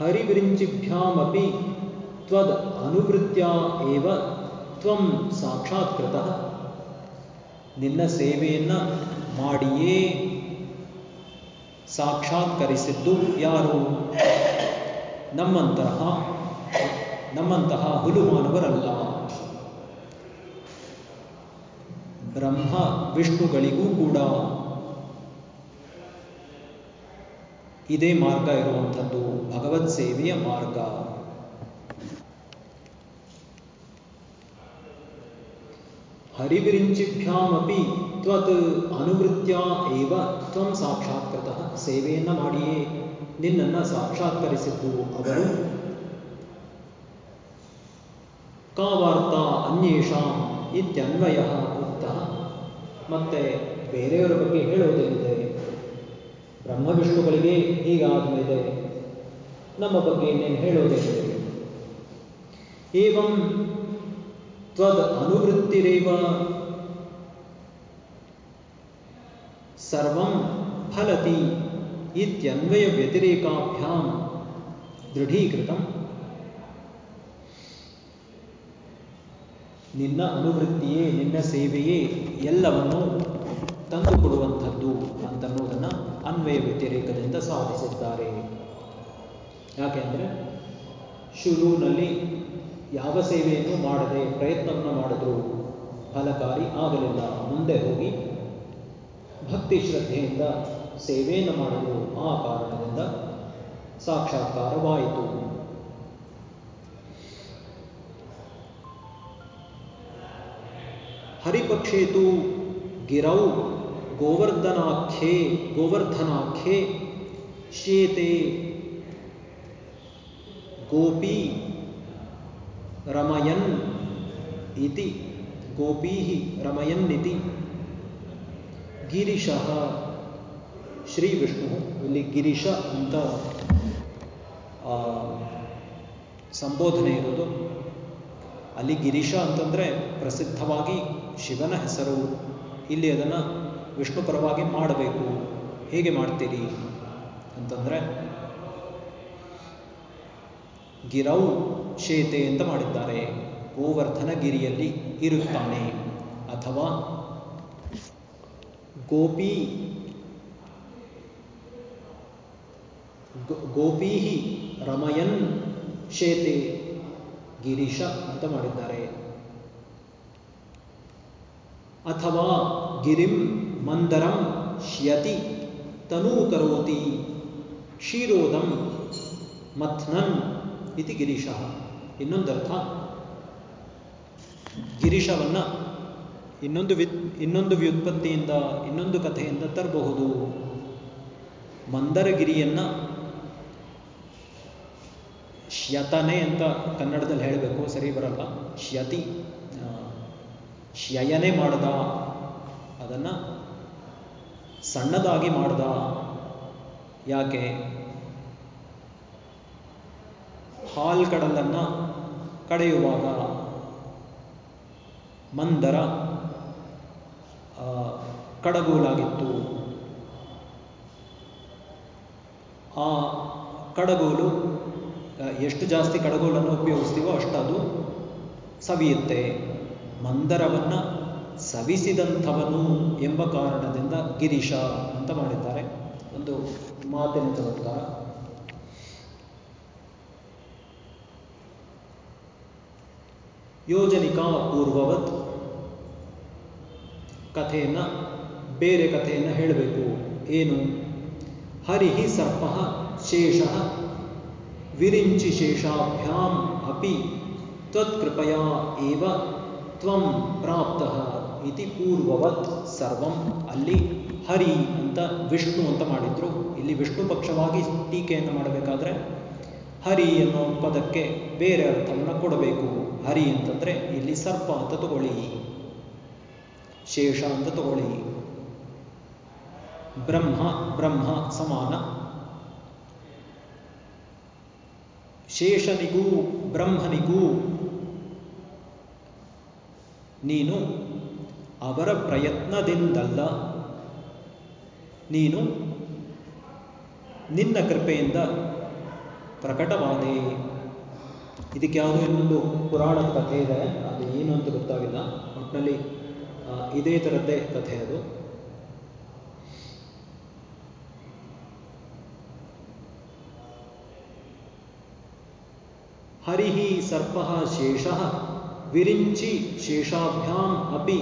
ಹರಿವಿರಿಂಚಿಭ್ಯಾಮಿ ತ್ವದ್ ಅನುವೃತ್ಯ ಏವ ತ್ವಂ ಸಾಕ್ಷಾತ್ಕೃತ. ನಿನ್ನ ಸೇವೆಯನ್ನ ಮಾಡಿಯೇ ಸಾಕ್ಷಾತ್ಕರಿಸಿದ್ದು ಯಾರು? ನಮ್ಮಂತಹ ನಮ್ಮಂತಹ ಹುಲುಮಾನವರಲ್ಲ. ಬ್ರಹ್ಮ ವಿಷ್ಣುಗಳಿಗೂ ಕೂಡ ಇದೇ ಮಾರ್ಗ ಇರುವಂಥದ್ದು, ಭಗವತ್ ಸೇವೆಯ ಮಾರ್ಗ. ಹರಿವಿರಿಂಚಿಭ್ಯಾಮಪಿ ತ್ವತ್ ಅನುವೃತ್ಯ ಏವ ತ್ವಂ ಸಾಕ್ಷಾತ್ಕೃತಃ ಸೇವೆಯನ್ನ ಮಾಡಿಯೇ ನಿನ್ನನ್ನ ಸಾಕ್ಷಾತ್ಕರಿಸಿದ್ದು ಅವರು ಕಾ ವಾರ್ತಾ ಅನ್ಯೇಷಾಂ ಇತ್ಯನ್ವಯ ಉಕ್ತ ಮತ್ತೆ ಬೇರೆಯವರ ಬಗ್ಗೆ ಹೇಳುವುದೇನಿದೆ? ಬ್ರಹ್ಮ ವಿಷ್ಣುಗಳಿಗೆ ಹೀಗಾದ್ಮೇಲೆ ನಮ್ಮ ಬಗ್ಗೆ ಇನ್ನೇನು ಹೇಳುವುದೇನಿದೆ? ಏವಂ ತ್ವದ್ ಅನುವೃತ್ತಿರೇವ ಸರ್ವಂ ಫಲತಿ ಇತ್ಯನ್ವಯ ವ್ಯತಿರೇಕಾಭ್ಯಾಂ ದೃಢೀಕೃತಂ ನಿನ್ನ ಅನುವೃತ್ತಿಯೇ, ನಿನ್ನ ಸೇವೆಯೇ ಎಲ್ಲವನ್ನೂ ತಂದುಕೊಡುವಂಥದ್ದು ಅಂತನ್ನುವುದನ್ನು ಅನ್ವಯ ವ್ಯತಿರೇಕದಿಂದ ಸಾಧಿಸಿದ್ದಾರೆ ಯಾಕೆಂದರೆ ಶುರುವಿನಲ್ಲಿ ಯಾವ ಸೇವೆಯನ್ನು ಮಾಡದೆ ಪ್ರಯತ್ನವನ್ನು ಮಾಡಿದ್ರು, ಫಲಕಾರಿ ಆಗಲಿಲ್ಲ, ಮುಂದೆ ಹೋಗಿ ಭಕ್ತಿ ಶ್ರದ್ಧೆಯಿಂದ ಸೇವೆಯನ್ನು ಮಾಡಿದ್ರು ಆ ಕಾರಣದಿಂದ ಸಾಕ್ಷಾತ್ಕಾರವಾಯಿತು. ಹರಿಪಕ್ಷೇತು ಗಿರೌ ಗೋವರ್ಧನಾಖ್ಯೆ ಗೋವರ್ಧನಾಖ್ಯೆ ಶೇತೆ ಗೋಪಿ ರಮಯನ್ ಇತಿ ಗೋಪೀ ರಮಯನ್ ಇತಿ ಗಿರಿಶಃ ಶ್ರೀ ವಿಷ್ಣು, ಇಲ್ಲಿ ಗಿರೀಶ ಅಂತ ಸಂಬೋಧನೆ ಇರೋದು. ಅಲ್ಲಿ ಗಿರೀಶ ಅಂತಂದರೆ ಪ್ರಸಿದ್ಧವಾಗಿ ಶಿವನ ಹೆಸರು. ಇಲ್ಲಿ ಅದನ್ನು ವಿಷ್ಣು ಪರವಾಗಿ ಮಾಡಬೇಕು. ಹೇಗೆ ಮಾಡ್ತೀರಿ ಅಂತಂದರೆ, ಗಿರೌ ಶೇತೆ ಅಂತ ಮಾಡಿದ್ದಾರೆ. ಗೋವರ್ಧನ ಗಿರಿಯಲ್ಲಿ ಇರುತ್ತಾನೆ. ಅಥವಾ ಗೋಪಿ ಗೋಪೀ ರಮಯನ್ ಶೇತೆ ಗಿರೀಶ ಅಂತ ಮಾಡಿದ್ದಾರೆ. ಅಥವಾ ಗಿರಿಂ ಮಂದರಂ ಶ್ಯತಿ ತನೂ ಕರೋತಿ ಕ್ಷೀರೋದಂ ಮಥ್ನನ್ ಇತಿ ಗಿರೀಶ. ಇನ್ನೊಂದರ್ಥ, ಗಿರೀಶವನ್ನ ಇನ್ನೊಂದು ವಿ, ಇನ್ನೊಂದು ವ್ಯುತ್ಪತ್ತಿಯಿಂದ, ಇನ್ನೊಂದು ಕಥೆಯಿಂದ ತರಬಹುದು. ಮಂದರಗಿರಿಯನ್ನ ಶ್ಯತನೆ ಅಂತ ಕನ್ನಡದಲ್ಲಿ ಹೇಳಬೇಕು, ಸರಿ ಬರಲ್ಲ ಶ್ಯತಿ ಶಯನೆ ಮಾಡ್ದ, ಅದನ್ನ ಸಣ್ಣದಾಗಿ ಮಾಡ್ದ. ಯಾಕೆ? ಹಾಲ್ ಕಡಲನ್ನ ಕಡೆಯುವಾಗ ಮಂದರ ಕಡಗೋಲಾಗಿತ್ತು. ಆ ಕಡಗೋಲು ಎಷ್ಟು ಜಾಸ್ತಿ ಕಡಗೋಲನ್ನು ಉಪಯೋಗಿಸ್ತೀವೋ ಅಷ್ಟದು ಸವಿಯುತ್ತೆ. ಮಂದರವನ್ನು ಸವಿಸಿದಂಥವನು ಎಂಬ ಕಾರಣದಿಂದ ಗಿರೀಶ ಅಂತ ಮಾಡಿದ್ದಾರೆ. ಒಂದು ಮಾತಿನ ಚಮತ್ಕಾರ ಯೋಜನಿಕಾ ಪೂರ್ವವತ್ ಕಥೆಯನ್ನು, ಬೇರೆ ಕಥೆಯನ್ನು ಹೇಳಬೇಕು. ಏನು? ಹರಿಹಿ ಸರ್ಪ ಶೇಷ ವಿರಿಂಚಿ ಶೇಷಾಭ್ಯಾಂ ಅಪಿ ತ್ವತ್ಕೃಪಯಾ ಏವ ತ್ವಂ ಪ್ರಾಪ್ತ ಇತಿ ಪೂರ್ವವತ್ ಸರ್ವಂ. ಅಲ್ಲಿ ಹರಿ ಅಂತ ವಿಷ್ಣು ಅಂತ ಮಾಡಿದ್ರು. ಇಲ್ಲಿ ವಿಷ್ಣು ಪಕ್ಷವಾಗಿ ಟೀಕೆಯನ್ನು ಮಾಡಬೇಕಾದ್ರೆ ಹರಿ ಅನ್ನೋ ಪದಕ್ಕೆ ಬೇರೆ ಅರ್ಥವನ್ನು ಕೊಡಬೇಕು. ಹರಿ ಅಂತಂದ್ರೆ ಇಲ್ಲಿ ಸರ್ಪ ಅಂತ ತಗೊಳ್ಳಿ. ಶೇಷ ಅಂತ ತಗೊಳ್ಳಿ ಬ್ರಹ್ಮ ಬ್ರಹ್ಮ ಸಮಾನ. ಶೇಷನಿಗೂ, ಬ್ರಹ್ಮನಿಗೂ ನೀನು ಅವರ ಪ್ರಯತ್ನದಿಂದಲ್ಲ. ನೀನು ನಿನ್ನ ಕೃಪೆಯಿಂದ ಪ್ರಕಟವಾದೆ. ಇದಕ್ಕೆ ಯಾವುದೋ ಇನ್ನೊಂದು ಪುರಾಣದ ಕಥೆ ಇದೆ. ಅದು ಏನು ಅಂತ ಗೊತ್ತಾಗಿಲ್ಲ. ಒಟ್ಟಿನಲ್ಲಿ ಇದೇ ಥರದ್ದೇ ಕಥೆ ಅದು ಹರಿಹಿ ಸರ್ಪ ಶೇಷ ವಿರಿಂಚಿ ಶೇಷಾಭ್ಯಾಂ ಅಪಿ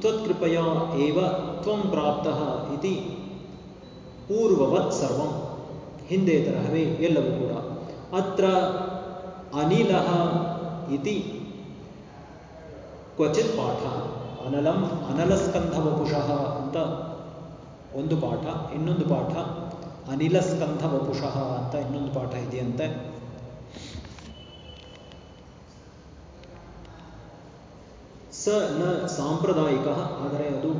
ತ್ವತ್ಕೃಪಯಾ ಏವ ತ್ವಂ ಪ್ರಾಪ್ತ ಇತಿ ಪೂರ್ವವತ್ ಸರ್ವಂ ಹಿಂದೆ ತರಹವೇ ಎಲ್ಲವೂ ಕೂಡ ಅತ್ರ ಅನಿಲ ಇತಿ ಕ್ವಚಿತ್ ಪಾಠ ಅನಲಂ ಅನಲಸ್ಕಂಧ ವಪುಷಃ ಅಂತ ಒಂದು ಪಾಠ, ಇನ್ನೊಂದು ಪಾಠ ಅನಿಲಸ್ಕಂಧ ವಪುಷಃ ಅಂತ ಇನ್ನೊಂದು ಪಾಠ ಇದೆಯಂತೆ. ಸ ನ ಸಾಂಪ್ರದಾಯಿಕ, ಆದರೆ ಅದು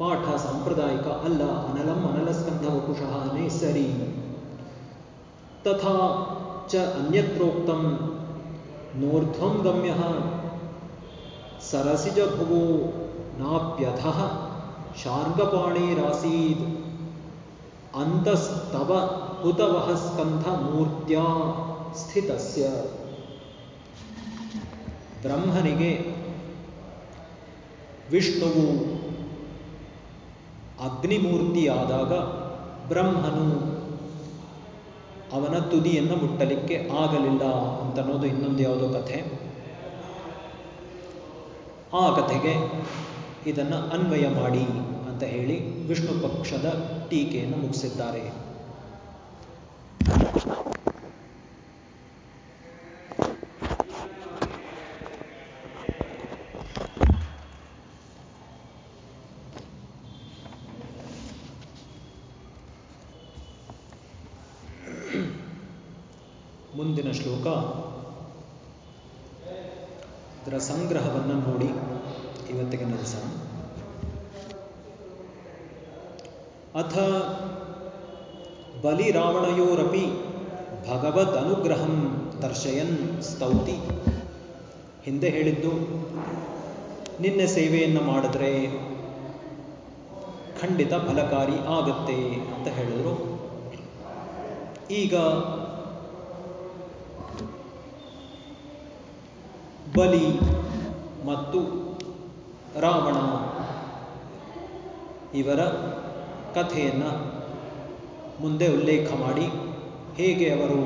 ಪಾಠ ಸಾಂಪ್ರದಾಯಿಕ ಅಲ್ಲ, ಅನಲಂ ಅನಲಸ್ಕಂಧ ವಪುಷಃನೇ ಸರಿ ತಥಾ ಚ ಅನ್ಯತ್ರೋಕ್ತಂ, ನೋರ್ಧ್ವಂ ಗಮ್ಯ ನಾಪ್ಯಥ ಶಾರ್ಗಪಾಣೀರಾಸೀದ್ ಅಂತಸ್ತವ ಹುತವಹ ಸ್ಕಂಧ ಮೂರ್ತ್ಯಾ ಸ್ಥಿತಸ್ಯ ಬ್ರಹ್ಮನಿಗೆ ವಿಷ್ಣುವು ಅಗ್ನಿಮೂರ್ತಿಯಾದಾಗ ಬ್ರಹ್ಮನು ಅವನ ತುದಿಯನ್ನು ಮುಟ್ಟಲಿಕ್ಕೆ ಆಗಲಿಲ್ಲ ಅಂತನ್ನೋದು ಇನ್ನೊಂದು ಯಾವುದೋ ಕಥೆ. ಆ ಕಥೆಗೆ ಇದನ್ನು ಅನ್ವಯ ಮಾಡಿ ಅಂತ ಹೇಳಿ ವಿಷ್ಣು ಪಕ್ಷದ ಟೀಕೆಯನ್ನು ಮುಗಿಸಿದ್ದಾರೆ. ದರ್ಶಯನ್ ಸ್ತೌತಿ. ಹಿಂದೆ ಹೇಳಿದ್ದು, ನಿನ್ನೆ ಸೇವೆಯನ್ನು ಮಾಡಿದ್ರೆ ಖಂಡಿತ ಫಲಕಾರಿ ಆಗತ್ತೆ ಅಂತ ಹೇಳಿದರು. ಈಗ ಬಲಿ ಮತ್ತು ರಾವಣ ಇವರ ಕಥೆಯನ್ನು ಮುಂದೆ ಉಲ್ಲೇಖ ಮಾಡಿ ಹೇಗೆ ಅವರು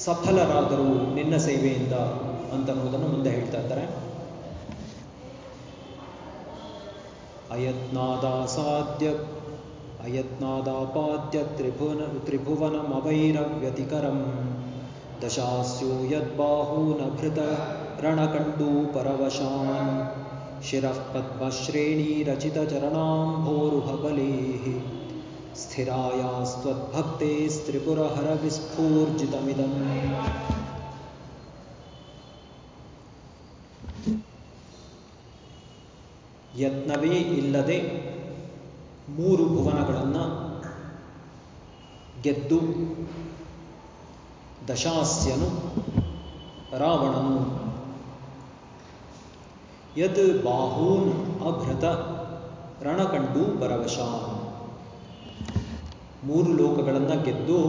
ಸಫಲರಾದರು ನಿನ್ನ ಸೇವೆಯಿಂದ ಅಂತನ್ನುವುದನ್ನು ಮುಂದೆ ಹೇಳ್ತಾ ಇದ್ದಾರೆ ಅಯತ್ನಾದಾಸಾದ್ಯ ಅಯತ್ನಾದಾಪಾದ್ಯ ತ್ರಿಭುವನ ತ್ರಿಭುವನಮವೈರವ್ಯತಿಕರಂ ದಶಾಸ್ಯೋ ಯದ್ಬಾಹೂನಭೃತ ರಣಕಂಡೂ ಪರವಶಾನ್ ಶಿರಃ ಪದ್ಮಶ್ರೇಣೀರಚಿತಚರಣಾಂಭೋರುಹಬಲೇः स्थिरायास्त्वद्भक्तेस्त्रिपुरहरविस्फूर्जितमिदम् ಯತ್ನವೇ ಇಲ್ಲದೆ ಮೂರು ಭುವನಗಳನ್ನು ಗೆದ್ದು ದಶಾಸ್ಯನು ರಾವಣನು ಯತ್ ಬಾಹೂನ್ ಅಭೃತ ರಣಕಂಡು ಪರವಶಾನ್ ಮೂರು ಲೋಕಗಳನ್ನು ಗೆದ್ದು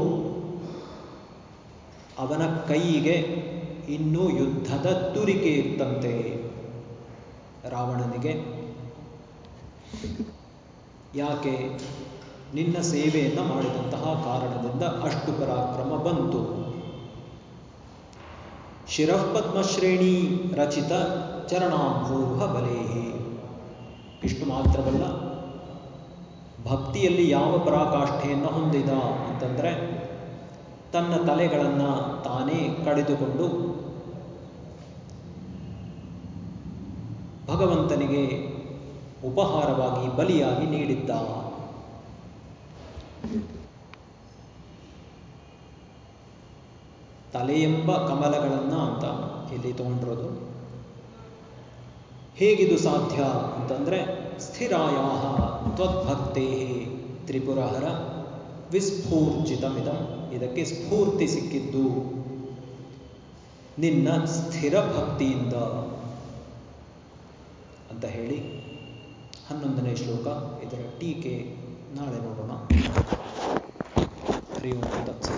ಅವನ ಕೈಗೆ ಇನ್ನೂ ಯುದ್ಧದ ತುರಿಕೆ ಇತ್ತಂತೆ ರಾವಣನಿಗೆ. ಯಾಕೆ? ನಿನ್ನ ಸೇವೆಯನ್ನು ಮಾಡಿದಂತಹ ಕಾರಣದಿಂದ ಅಷ್ಟು ಪರಾಕ್ರಮ ಬಂತು. ಶಿರಃಪದ್ಮಶ್ರೇಣಿ ರಚಿತ ಚರಣಾಂಭೂಹ ಬಲೇಹಿ. ಇಷ್ಟು ಮಾತ್ರವಲ್ಲ ಭಕ್ತಿಯಲ್ಲಿ ಯಾವ ಪರಾಕಾಷ್ಠೆಯನ್ನು ಹೊಂದಿದ ಅಂತಂದರೆ ತನ್ನ ತಲೆಗಳನ್ನು ತಾನೇ ಕಡಿದುಕೊಂಡು ಭಗವಂತನಿಗೆ ಉಪಹಾರವಾಗಿ ಬಲಿಯಾಗಿ ನೀಡಿದ್ದ. ತಲೆಯೆಂಬ ಕಮಲಗಳನ್ನು ಅಂತ ಇಲ್ಲಿ ತಗೊಂಡಿರೋದು? ಹೇಗಿದು ಸಾಧ್ಯ ಅಂತಂದರೆ ಸ್ಥಿರಾಯ ತ್ವದ್ಭಕ್ತೇ ತ್ರಿಪುರಹರ ವಿಸ್ಫೂರ್ಜಿತಮಿದಂ. ಇದಕ್ಕೆ ಸ್ಫೂರ್ತಿ ಸಿಕ್ಕಿದ್ದು ನಿನ್ನ ಸ್ಥಿರ ಭಕ್ತಿಯಿಂದ ಅಂತ ಹೇಳಿ ಹನ್ನೊಂದನೇ ಶ್ಲೋಕ ಇದರ ಟೀಕೆ ನಾಳೆ ನೋಡೋಣ. ಹರಿ ಓಂ ತತ್ಸ